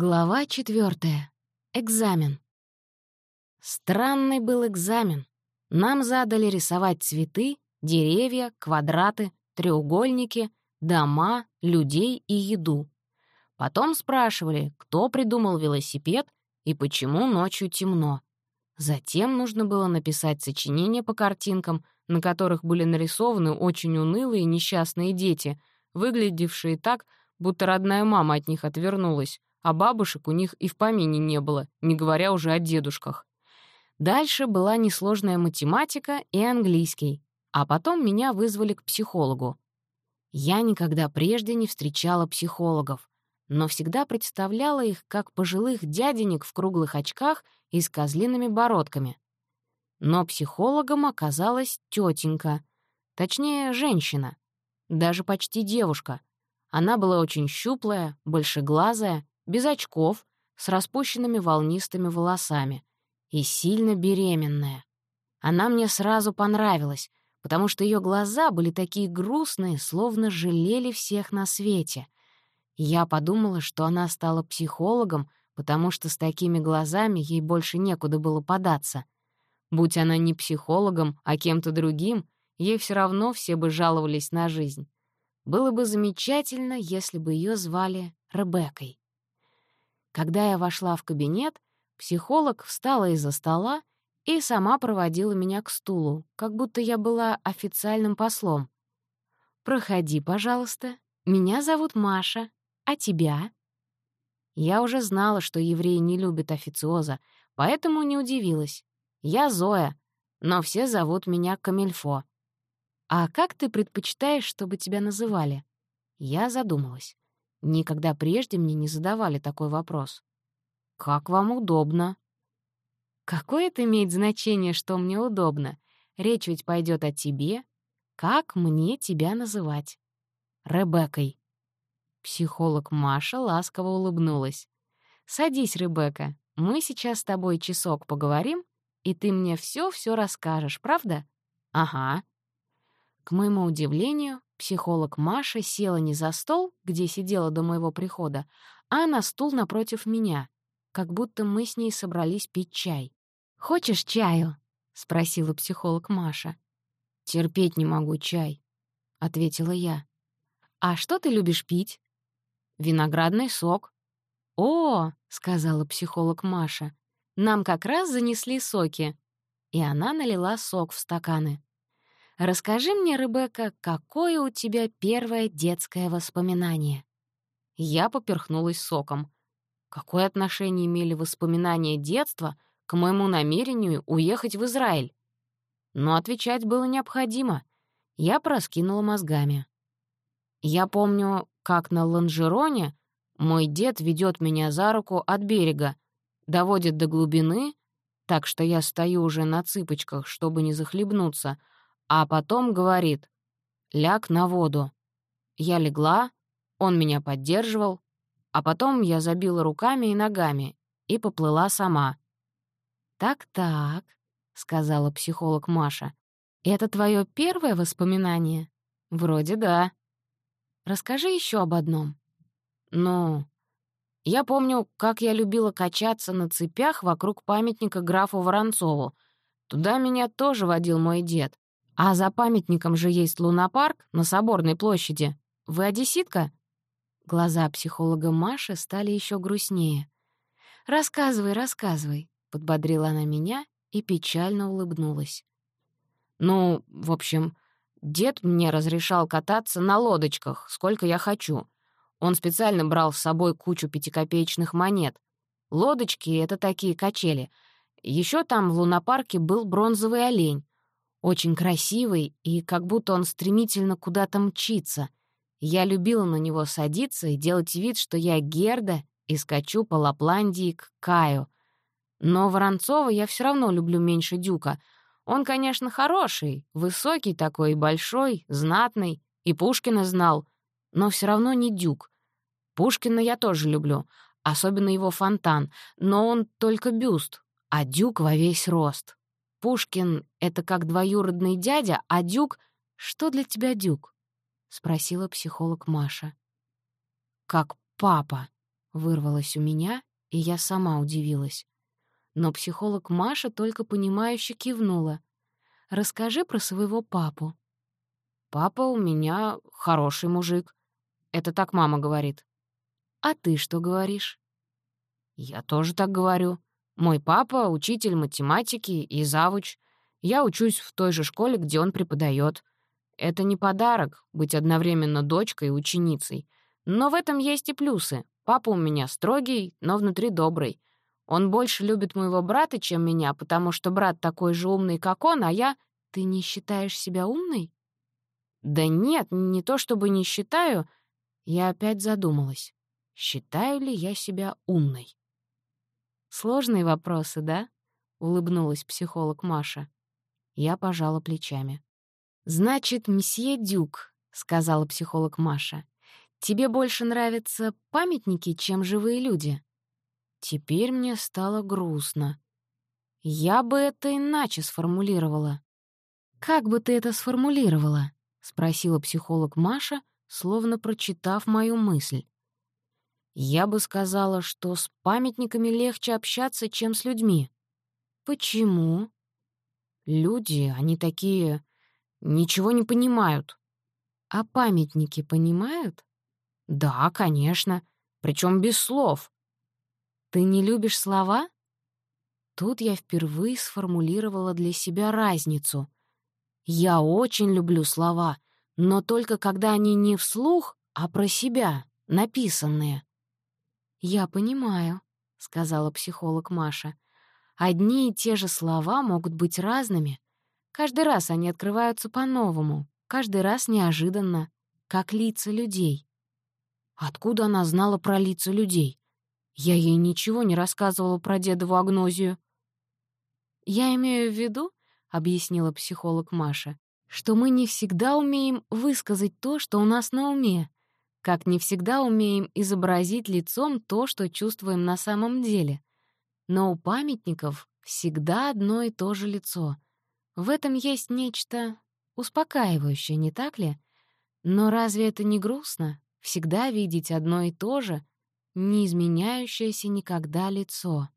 Глава четвертая. Экзамен. Странный был экзамен. Нам задали рисовать цветы, деревья, квадраты, треугольники, дома, людей и еду. Потом спрашивали, кто придумал велосипед и почему ночью темно. Затем нужно было написать сочинение по картинкам, на которых были нарисованы очень унылые несчастные дети, выглядевшие так, будто родная мама от них отвернулась, а бабушек у них и в помине не было, не говоря уже о дедушках. Дальше была несложная математика и английский, а потом меня вызвали к психологу. Я никогда прежде не встречала психологов, но всегда представляла их как пожилых дяденек в круглых очках и с козлиными бородками. Но психологом оказалась тетенька, точнее, женщина, даже почти девушка. Она была очень щуплая, большеглазая, без очков, с распущенными волнистыми волосами и сильно беременная. Она мне сразу понравилась, потому что ее глаза были такие грустные, словно жалели всех на свете. Я подумала, что она стала психологом, потому что с такими глазами ей больше некуда было податься. Будь она не психологом, а кем-то другим, ей все равно все бы жаловались на жизнь. Было бы замечательно, если бы ее звали Ребеккой. Когда я вошла в кабинет, психолог встала из-за стола и сама проводила меня к стулу, как будто я была официальным послом. «Проходи, пожалуйста. Меня зовут Маша. А тебя?» Я уже знала, что евреи не любят официоза, поэтому не удивилась. Я Зоя, но все зовут меня Камильфо. «А как ты предпочитаешь, чтобы тебя называли?» Я задумалась. Никогда прежде мне не задавали такой вопрос. «Как вам удобно?» «Какое это имеет значение, что мне удобно? Речь ведь пойдет о тебе. Как мне тебя называть?» «Ребеккой». Психолог Маша ласково улыбнулась. «Садись, Ребекка, мы сейчас с тобой часок поговорим, и ты мне все-все расскажешь, правда?» «Ага». К моему удивлению, Психолог Маша села не за стол, где сидела до моего прихода, а на стул напротив меня, как будто мы с ней собрались пить чай. «Хочешь чаю?» — спросила психолог Маша. «Терпеть не могу чай», — ответила я. «А что ты любишь пить?» «Виноградный сок». «О!» — сказала психолог Маша. «Нам как раз занесли соки». И она налила сок в стаканы. Расскажи мне, Ребекка, какое у тебя первое детское воспоминание?» Я поперхнулась соком. Какое отношение имели воспоминания детства к моему намерению уехать в Израиль? Но отвечать было необходимо. Я проскинула мозгами. Я помню, как на лонжероне мой дед ведет меня за руку от берега, доводит до глубины, так что я стою уже на цыпочках, чтобы не захлебнуться — а потом говорит «Ляг на воду». Я легла, он меня поддерживал, а потом я забила руками и ногами и поплыла сама. «Так-так», — сказала психолог Маша, — «это твое первое воспоминание?» «Вроде да». «Расскажи еще об одном». «Ну, я помню, как я любила качаться на цепях вокруг памятника графу Воронцову. Туда меня тоже водил мой дед. А за памятником же есть лунопарк на Соборной площади. Вы одесситка?» Глаза психолога Маши стали еще грустнее. «Рассказывай, рассказывай», — подбодрила она меня и печально улыбнулась. «Ну, в общем, дед мне разрешал кататься на лодочках, сколько я хочу. Он специально брал с собой кучу пятикопеечных монет. Лодочки — это такие качели. Еще там в лунопарке был бронзовый олень. Очень красивый, и как будто он стремительно куда-то мчится. Я любила на него садиться и делать вид, что я Герда и скачу по Лапландии к Каю. Но Воронцова я все равно люблю меньше Дюка. Он, конечно, хороший, высокий такой, большой, знатный, и Пушкина знал, но все равно не Дюк. Пушкина я тоже люблю, особенно его фонтан, но он только бюст, а Дюк во весь рост. Пушкин — это как двоюродный дядя, а Дюк — что для тебя Дюк? — спросила психолог Маша. «Как папа», вырвалось у меня, и я сама удивилась. Но психолог Маша только понимающе кивнула. «Расскажи про своего папу». «Папа у меня хороший мужик. Это так мама говорит». «А ты что говоришь?» «Я тоже так говорю. Мой папа — учитель математики и завуч. Я учусь в той же школе, где он преподает. Это не подарок — быть одновременно дочкой и ученицей. Но в этом есть и плюсы. Папа у меня строгий, но внутри добрый. Он больше любит моего брата, чем меня, потому что брат такой же умный, как он, а я... Ты не считаешь себя умной? Да нет, не то чтобы не считаю. Я опять задумалась. Считаю ли я себя умной? Сложные вопросы, да? Улыбнулась психолог Маша. Я пожала плечами. «Значит, месье Дюк», — сказала психолог Маша, «тебе больше нравятся памятники, чем живые люди?» Теперь мне стало грустно. Я бы это иначе сформулировала. «Как бы ты это сформулировала?» — спросила психолог Маша, словно прочитав мою мысль. Я бы сказала, что с памятниками легче общаться, чем с людьми. Почему? Люди, они такие... ничего не понимают. А памятники понимают? Да, конечно. Причем без слов. Ты не любишь слова? Тут я впервые сформулировала для себя разницу. Я очень люблю слова, но только когда они не вслух, а про себя, написанные. «Я понимаю», — сказала психолог Маша. «Одни и те же слова могут быть разными. Каждый раз они открываются по-новому, каждый раз неожиданно, как лица людей». Откуда она знала про лица людей? Я ей ничего не рассказывала про дедову агнозию. «Я имею в виду», — объяснила психолог Маша, «что мы не всегда умеем высказать то, что у нас на уме, как не всегда умеем изобразить лицом то, что чувствуем на самом деле. Но у памятников всегда одно и то же лицо. В этом есть нечто успокаивающее, не так ли? Но разве это не грустно? Всегда видеть одно и то же, не изменяющееся никогда лицо.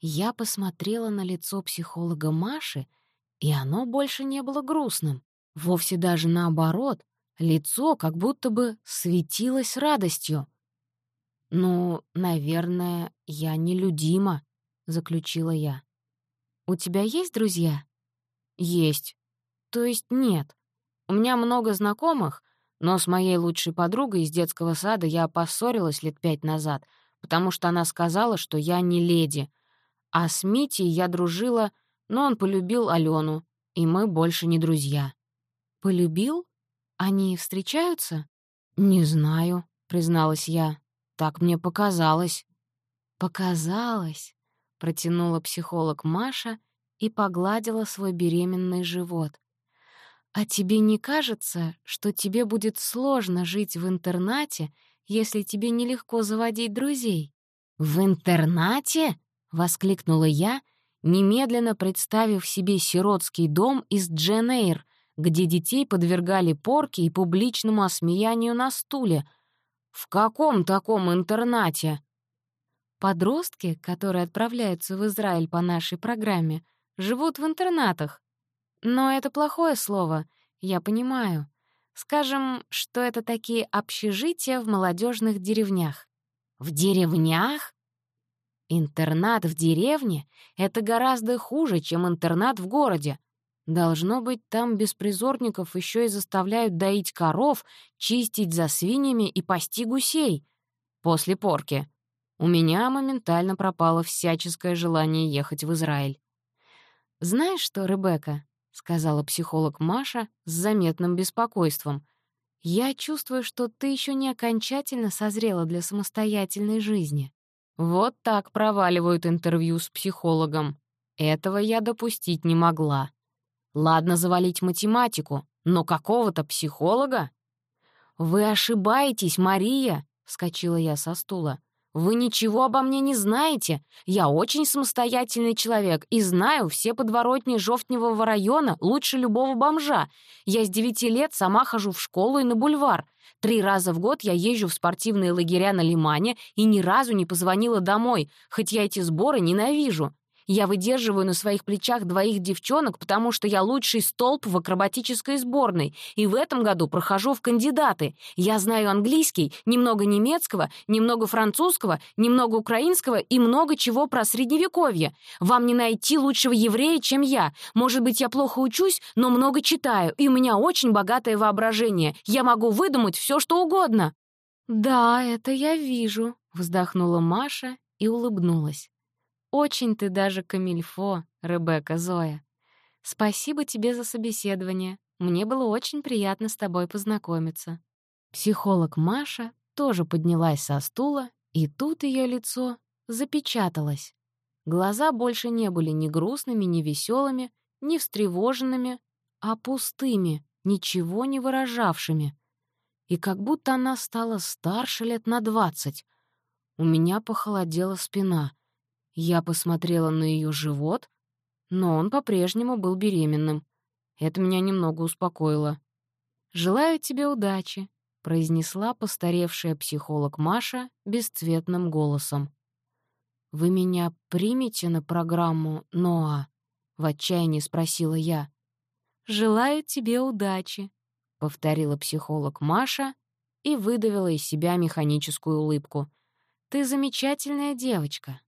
Я посмотрела на лицо психолога Маши, и оно больше не было грустным. Вовсе даже наоборот — Лицо как будто бы светилось радостью. «Ну, наверное, я нелюдима», — заключила я. «У тебя есть друзья?» «Есть. То есть нет. У меня много знакомых, но с моей лучшей подругой из детского сада я поссорилась лет пять назад, потому что она сказала, что я не леди. А с Митей я дружила, но он полюбил Алену, и мы больше не друзья». «Полюбил?» «Они встречаются?» «Не знаю», — призналась я. «Так мне показалось». «Показалось», — протянула психолог Маша и погладила свой беременный живот. «А тебе не кажется, что тебе будет сложно жить в интернате, если тебе нелегко заводить друзей?» «В интернате?» — воскликнула я, немедленно представив себе сиротский дом из Дженейр — где детей подвергали порке и публичному осмеянию на стуле. В каком таком интернате? Подростки, которые отправляются в Израиль по нашей программе, живут в интернатах. Но это плохое слово, я понимаю. Скажем, что это такие общежития в молодежных деревнях. В деревнях? Интернат в деревне — это гораздо хуже, чем интернат в городе. Должно быть, там беспризорников еще и заставляют доить коров, чистить за свиньями и пасти гусей. После порки. У меня моментально пропало всяческое желание ехать в Израиль. «Знаешь что, Ребекка?» — сказала психолог Маша с заметным беспокойством. «Я чувствую, что ты еще не окончательно созрела для самостоятельной жизни». Вот так проваливают интервью с психологом. Этого я допустить не могла. Ладно завалить математику, но какого-то психолога? «Вы ошибаетесь, Мария!» — вскочила я со стула. Вы ничего обо мне не знаете. Я очень самостоятельный человек и знаю все подворотни Жовтневого района лучше любого бомжа. Я с девяти лет сама хожу в школу и на бульвар. Три раза в год я езжу в спортивные лагеря на Лимане и ни разу не позвонила домой, хоть я эти сборы ненавижу. Я выдерживаю на своих плечах двоих девчонок, потому что я лучший столб в акробатической сборной, и в этом году прохожу в кандидаты. Я знаю английский, немного немецкого, немного французского, немного украинского и много чего про Средневековье. Вам не найти лучшего еврея, чем я. Может быть, я плохо учусь, но много читаю, и у меня очень богатое воображение. Я могу выдумать все, что угодно». «Да, это я вижу», — вздохнула Маша и улыбнулась. Очень ты даже камильфо, Ребекка Зоя. Спасибо тебе за собеседование. Мне было очень приятно с тобой познакомиться. Психолог Маша тоже поднялась со стула, и тут ее лицо запечаталось. Глаза больше не были ни грустными, ни веселыми, ни встревоженными, а пустыми, ничего не выражавшими. И как будто она стала старше лет на двадцать. У меня похолодела спина. Я посмотрела на ее живот, но он по-прежнему был беременным. Это меня немного успокоило. «Желаю тебе удачи», — произнесла постаревшая психолог Маша бесцветным голосом. «Вы меня примете на программу Ноа?» — в отчаянии спросила я. «Желаю тебе удачи», — повторила психолог Маша и выдавила из себя механическую улыбку. «Ты замечательная девочка».